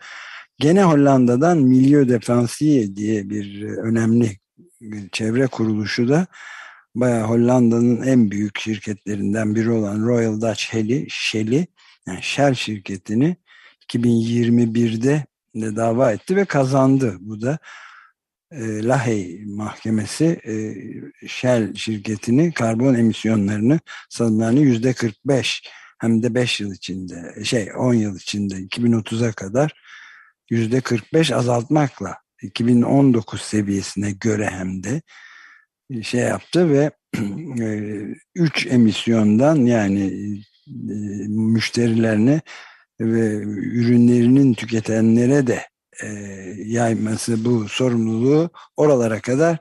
[SPEAKER 3] Gene Hollanda'dan Milieu de Francie diye bir önemli çevre kuruluşu da Bayağı Hollanda'nın en büyük şirketlerinden biri olan Royal Dutch Shell'i, Shell'i yani Shell şirketini 2021'de de dava etti ve kazandı. Bu da e, Lahey Mahkemesi e, Shell şirketini karbon emisyonlarını salımlarını yüzde 45 hem de 5 yıl içinde şey 10 yıl içinde 2030'a kadar yüzde 45 azaltmakla 2019 seviyesine göre hem de şey yaptı ve 3 emisyondan yani e, müşterilerine ve ürünlerinin tüketenlere de e, yayması bu sorumluluğu oralara kadar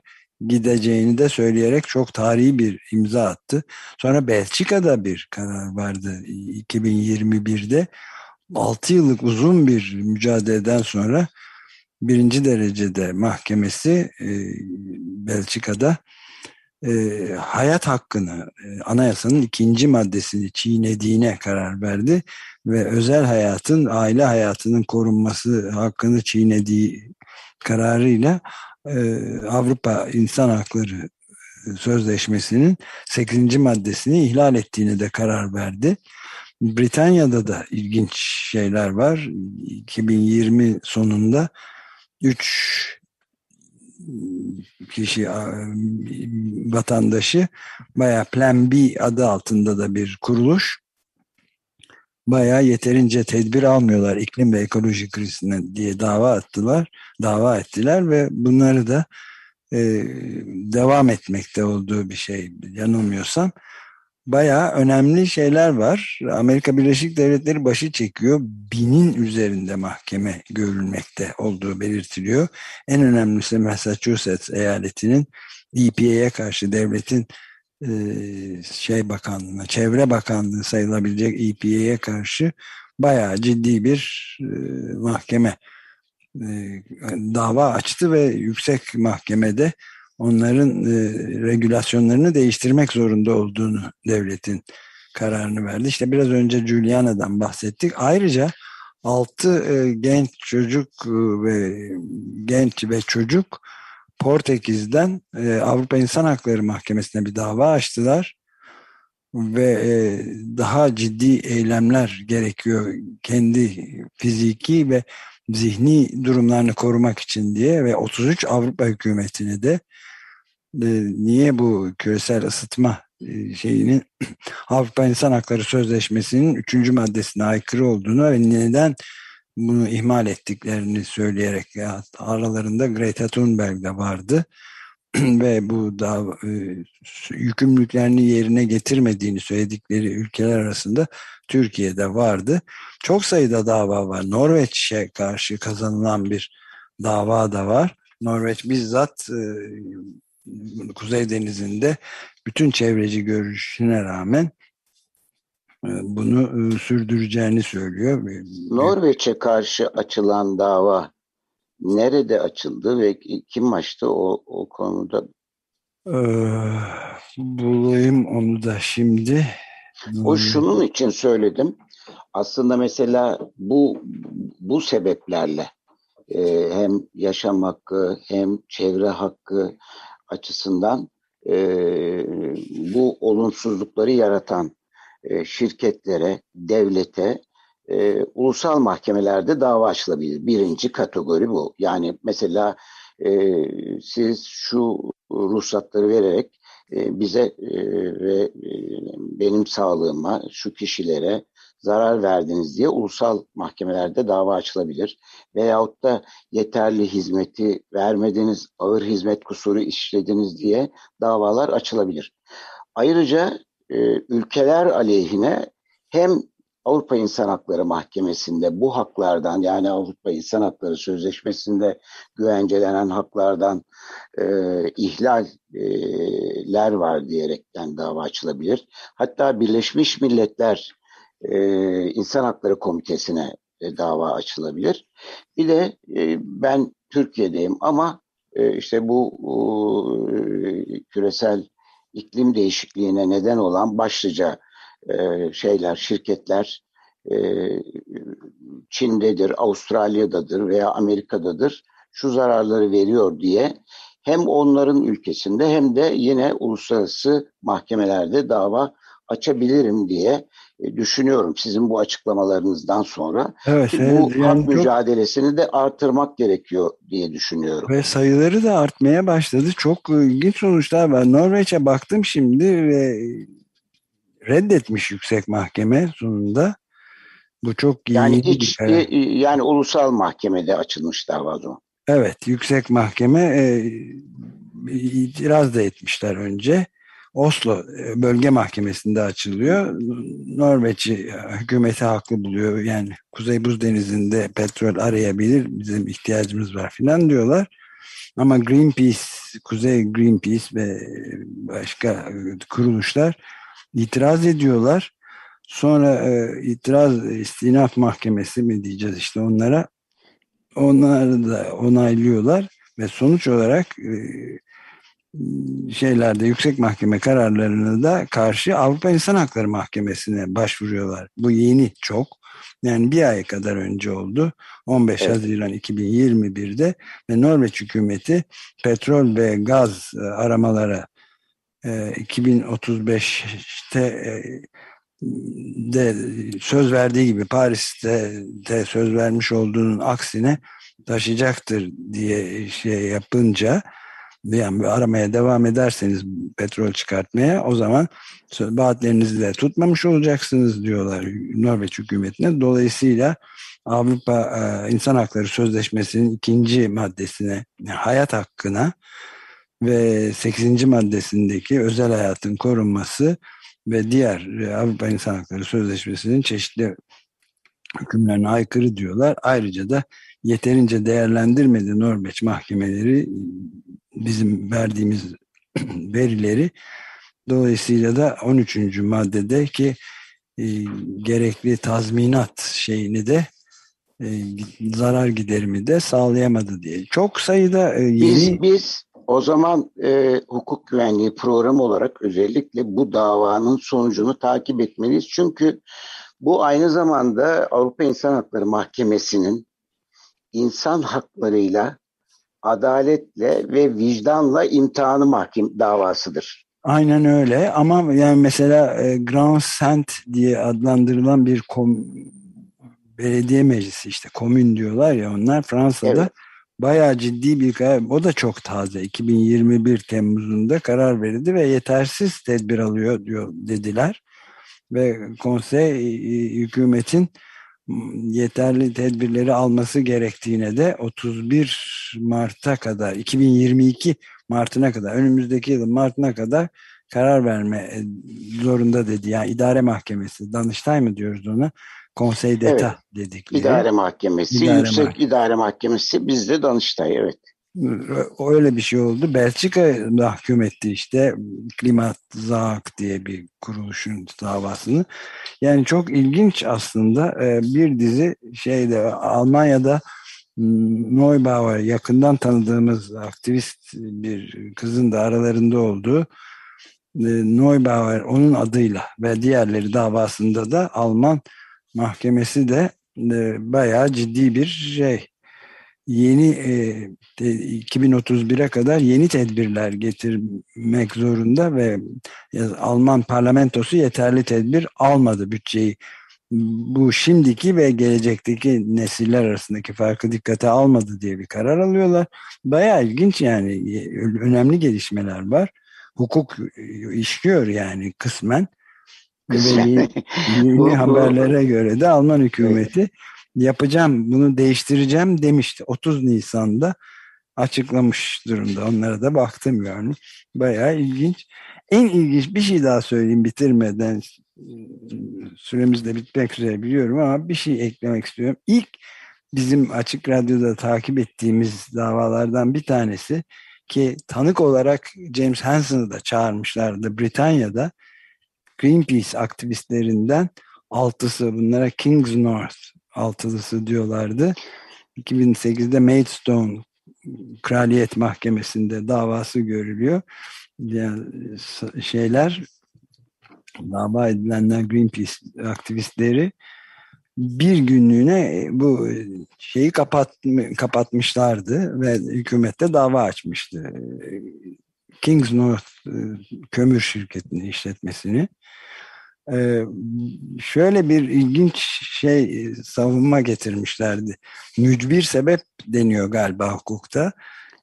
[SPEAKER 3] gideceğini de söyleyerek çok tarihi bir imza attı. Sonra Belçika'da bir karar vardı 2021'de. 6 yıllık uzun bir mücadeleden sonra birinci derecede mahkemesi e, Belçika'da e, hayat hakkını e, anayasanın ikinci maddesini çiğnediğine karar verdi ve özel hayatın aile hayatının korunması hakkını çiğnediği kararıyla e, Avrupa İnsan Hakları Sözleşmesi'nin 8. maddesini ihlal ettiğini de karar verdi. Britanya'da da ilginç şeyler var. 2020 sonunda 3 kişi vatandaşı baya Plan B adı altında da bir kuruluş. Baya yeterince tedbir almıyorlar iklim ve ekoloji krizine diye dava attılar dava ettiler ve bunları da e, devam etmekte olduğu bir şey yanılmıyorsam bayağı önemli şeyler var. Amerika Birleşik Devletleri başı çekiyor. Binin üzerinde mahkeme görülmekte olduğu belirtiliyor. En önemlisi Massachusetts eyaletinin EPA'ya karşı devletin e, şey bakanlığı, çevre bakanlığı sayılabilecek EPA'ya karşı bayağı ciddi bir e, mahkeme e, dava açtı ve yüksek mahkemede onların e, regülasyonlarını değiştirmek zorunda olduğunu devletin kararını verdi. İşte biraz önce Juliana'dan bahsettik. Ayrıca 6 e, genç çocuk e, ve genç ve çocuk Portekiz'den e, Avrupa İnsan Hakları Mahkemesi'ne bir dava açtılar ve e, daha ciddi eylemler gerekiyor kendi fiziki ve zihni durumlarını korumak için diye ve 33 Avrupa hükümetini de niye bu küresel ısıtma e, şeyinin Avrupa İnsan Hakları Sözleşmesi'nin üçüncü maddesine aykırı olduğunu ve neden bunu ihmal ettiklerini söyleyerek ya, aralarında Greta Thunberg de vardı ve bu da e, yükümlülüklerini yerine getirmediğini söyledikleri ülkeler arasında Türkiye'de vardı. Çok sayıda dava var. Norveç'e karşı kazanılan bir dava da var. Norveç bizzat e, Kuzey Denizi'nde bütün çevreci görüşüne rağmen e, bunu e, sürdüreceğini söylüyor.
[SPEAKER 2] Norveç'e karşı açılan dava nerede açıldı ve kim açtı o, o konuda?
[SPEAKER 3] Ee, bulayım onu da şimdi.
[SPEAKER 2] O şunun için söyledim. Aslında mesela bu bu sebeplerle e, hem yaşam hakkı hem çevre hakkı açısından e, bu olumsuzlukları yaratan e, şirketlere, devlete e, ulusal mahkemelerde dava açılabilir. Birinci kategori bu. Yani mesela e, siz şu ruhsatları vererek e, bize e, ve e, benim sağlığıma, şu kişilere zarar verdiniz diye ulusal mahkemelerde dava açılabilir. Veyahut da yeterli hizmeti vermediniz, ağır hizmet kusuru işlediniz diye davalar açılabilir. Ayrıca e, ülkeler aleyhine hem Avrupa İnsan Hakları Mahkemesi'nde bu haklardan yani Avrupa İnsan Hakları Sözleşmesi'nde güvencelenen haklardan e, ihlaller var diyerekten dava açılabilir. Hatta Birleşmiş Milletler e, İnsan Hakları Komitesi'ne e, dava açılabilir. Bir de e, ben Türkiye'deyim ama e, işte bu e, küresel iklim değişikliğine neden olan başlıca e, şeyler, şirketler e, Çin'dedir, Avustralya'dadır veya Amerika'dadır şu zararları veriyor diye hem onların ülkesinde hem de yine uluslararası mahkemelerde dava açabilirim diye düşünüyorum sizin bu açıklamalarınızdan sonra. Evet, evet bu yani hak çok... mücadelesini de artırmak gerekiyor diye düşünüyorum.
[SPEAKER 3] Ve sayıları da artmaya başladı. Çok ilginç sonuçlar var. Norveç'e baktım şimdi ve reddetmiş yüksek mahkeme sonunda. Bu çok iyi.
[SPEAKER 2] Yani iç, yani ulusal mahkemede açılmış dava o.
[SPEAKER 3] Evet, yüksek mahkeme e, itiraz da etmişler önce. Oslo e, bölge mahkemesinde açılıyor. Norveç'i e, hükümeti haklı buluyor. Yani Kuzey Buz Denizi'nde petrol arayabilir, bizim ihtiyacımız var filan diyorlar. Ama Greenpeace, Kuzey Greenpeace ve başka kuruluşlar itiraz ediyorlar. Sonra e, itiraz istinaf mahkemesi mi diyeceğiz işte onlara. Onları da onaylıyorlar ve sonuç olarak e, şeylerde yüksek mahkeme kararlarını da karşı Avrupa İnsan Hakları Mahkemesi'ne başvuruyorlar. Bu yeni çok. Yani bir ay kadar önce oldu. 15 evet. Haziran 2021'de ve Norveç hükümeti petrol ve gaz e, aramalara 2035'te e, de söz verdiği gibi Paris'te de söz vermiş olduğunun aksine taşıyacaktır diye şey yapınca yani aramaya devam ederseniz petrol çıkartmaya o zaman vaatlerinizi de tutmamış olacaksınız diyorlar Norveç hükümetine. Dolayısıyla Avrupa e, İnsan Hakları Sözleşmesi'nin ikinci maddesine hayat hakkına ve 8. maddesindeki özel hayatın korunması ve diğer e, Avrupa İnsan Hakları Sözleşmesi'nin çeşitli hükümlerine aykırı diyorlar. Ayrıca da yeterince değerlendirmedi Norveç mahkemeleri bizim verdiğimiz verileri. Dolayısıyla da 13. maddede ki e, gerekli tazminat şeyini de e, zarar giderimi de sağlayamadı diye. Çok sayıda e, yeni...
[SPEAKER 2] Biz, biz o zaman e, hukuk güvenliği programı olarak özellikle bu davanın sonucunu takip etmeliyiz. Çünkü bu aynı zamanda Avrupa İnsan Hakları Mahkemesi'nin insan haklarıyla, adaletle ve vicdanla imtihanı mahkem davasıdır.
[SPEAKER 3] Aynen öyle ama yani mesela e, Grand Saint diye adlandırılan bir kom, belediye meclisi işte komün diyorlar ya onlar Fransa'da evet bayağı ciddi bir karar. O da çok taze. 2021 Temmuz'unda karar verildi ve yetersiz tedbir alıyor diyor dediler. Ve konsey hükümetin yeterli tedbirleri alması gerektiğine de 31 Mart'a kadar 2022 Mart'ına kadar önümüzdeki yılın Mart'ına kadar karar verme e, zorunda dedi. Yani idare mahkemesi, Danıştay mı diyoruz ona? Konsey d'Etat evet. dedikleri.
[SPEAKER 2] İdare Mahkemesi, İdare Yüksek Mah İdare Mahkemesi bizde Danıştay evet.
[SPEAKER 3] Öyle bir şey oldu. Belçika mahkum etti işte Klimat Zak diye bir kuruluşun davasını. Yani çok ilginç aslında e, bir dizi şeyde Almanya'da Neubauer yakından tanıdığımız aktivist bir kızın da aralarında olduğu e, Neubauer onun adıyla ve diğerleri davasında da Alman Mahkemesi de e, bayağı ciddi bir şey. Yeni e, 2031'e kadar yeni tedbirler getirmek zorunda ve Alman parlamentosu yeterli tedbir almadı bütçeyi. Bu şimdiki ve gelecekteki nesiller arasındaki farkı dikkate almadı diye bir karar alıyorlar. Bayağı ilginç yani önemli gelişmeler var. Hukuk e, işliyor yani kısmen yeni, yeni haberlere göre de Alman hükümeti yapacağım bunu değiştireceğim demişti. 30 Nisan'da açıklamış durumda. Onlara da baktım yani. Bayağı ilginç. En ilginç bir şey daha söyleyeyim bitirmeden süremiz de bitmek üzere biliyorum ama bir şey eklemek istiyorum. İlk bizim Açık Radyo'da takip ettiğimiz davalardan bir tanesi ki tanık olarak James Hansen'ı da çağırmışlardı Britanya'da Greenpeace aktivistlerinden altısı bunlara Kings North altılısı diyorlardı. 2008'de Maidstone Kraliyet Mahkemesi'nde davası görülüyor. Yani şeyler dava edilenler Greenpeace aktivistleri bir günlüğüne bu şeyi kapat, kapatmışlardı ve hükümette dava açmıştı. Kings North e, kömür şirketinin işletmesini. Ee, şöyle bir ilginç şey savunma getirmişlerdi. Mücbir sebep deniyor galiba hukukta.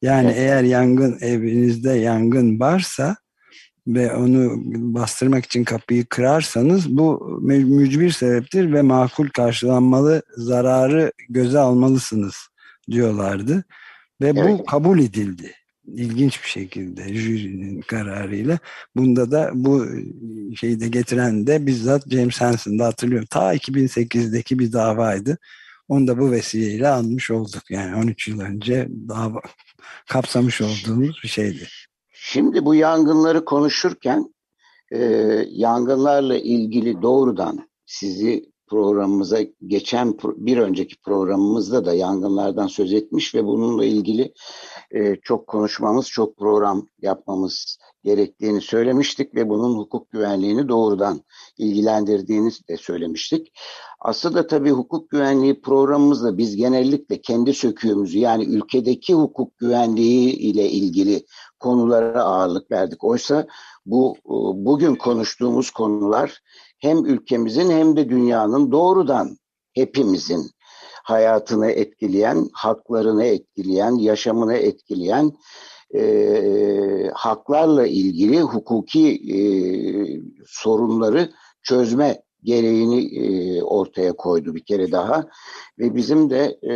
[SPEAKER 3] Yani evet. eğer yangın evinizde yangın varsa ve onu bastırmak için kapıyı kırarsanız bu mücbir sebeptir ve makul karşılanmalı zararı göze almalısınız diyorlardı. Ve evet. bu kabul edildi. İlginç bir şekilde jürinin kararıyla. Bunda da bu şeyi de getiren de bizzat James Hansen'da hatırlıyorum. Ta 2008'deki bir davaydı. Onu da bu vesileyle almış olduk. Yani 13 yıl önce dava kapsamış olduğumuz bir şeydi.
[SPEAKER 2] Şimdi bu yangınları konuşurken e, yangınlarla ilgili doğrudan sizi programımıza geçen bir önceki programımızda da yangınlardan söz etmiş ve bununla ilgili e, çok konuşmamız, çok program yapmamız gerektiğini söylemiştik ve bunun hukuk güvenliğini doğrudan ilgilendirdiğini de söylemiştik. Aslında tabii hukuk güvenliği programımızda biz genellikle kendi söküğümüzü yani ülkedeki hukuk güvenliği ile ilgili konulara ağırlık verdik. Oysa bu bugün konuştuğumuz konular hem ülkemizin hem de dünyanın doğrudan hepimizin hayatını etkileyen, haklarını etkileyen, yaşamını etkileyen e, haklarla ilgili hukuki e, sorunları çözme gereğini e, ortaya koydu bir kere daha. Ve bizim de e,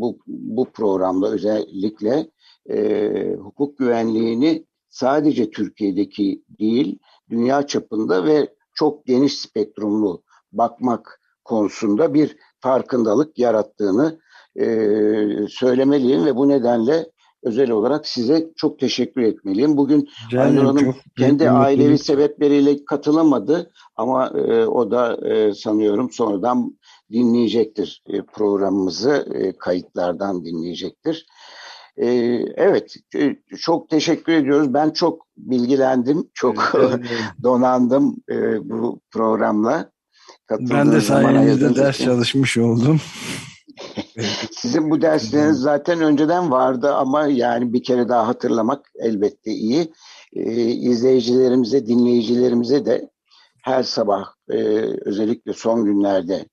[SPEAKER 2] bu bu programda özellikle e, hukuk güvenliğini sadece Türkiye'deki değil dünya çapında ve çok geniş spektrumlu bakmak konusunda bir farkındalık yarattığını e, söylemeliyim ve bu nedenle özel olarak size çok teşekkür etmeliyim. Bugün Aynur Hanım kendi ailevi sebepleriyle katılamadı ama e, o da e, sanıyorum sonradan dinleyecektir e, programımızı e, kayıtlardan dinleyecektir. E, evet e, çok teşekkür ediyoruz. Ben çok bilgilendim, çok donandım e, bu programla.
[SPEAKER 3] Ben de sayenizde ders için. çalışmış oldum.
[SPEAKER 2] Sizin bu dersleriniz zaten önceden vardı ama yani bir kere daha hatırlamak elbette iyi. Ee, izleyicilerimize, dinleyicilerimize de her sabah e, özellikle son günlerde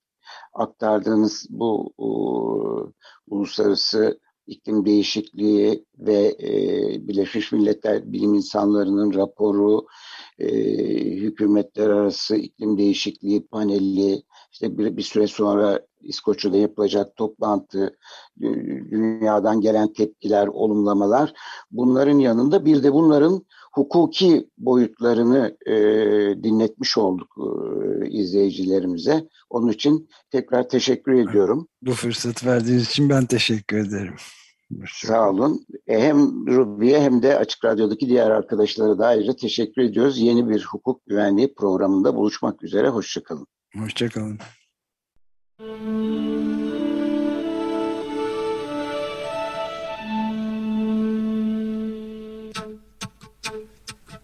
[SPEAKER 2] aktardığınız bu e, uluslararası iklim değişikliği ve e, Birleşmiş Milletler bilim insanlarının raporu, e, hükümetler arası iklim değişikliği paneli, işte bir, bir süre sonra İskoçya'da yapılacak toplantı, dünyadan gelen tepkiler, olumlamalar bunların yanında bir de bunların hukuki boyutlarını e, dinletmiş olduk e, izleyicilerimize. Onun için tekrar teşekkür ediyorum.
[SPEAKER 3] Bu fırsat verdiğiniz için ben teşekkür ederim.
[SPEAKER 2] Sağ olun. E, hem Ruby'ye hem de Açık Radyo'daki diğer arkadaşlara da ayrıca teşekkür ediyoruz. Yeni bir hukuk güvenliği programında buluşmak üzere. Hoşçakalın.
[SPEAKER 3] Hoşçakalın.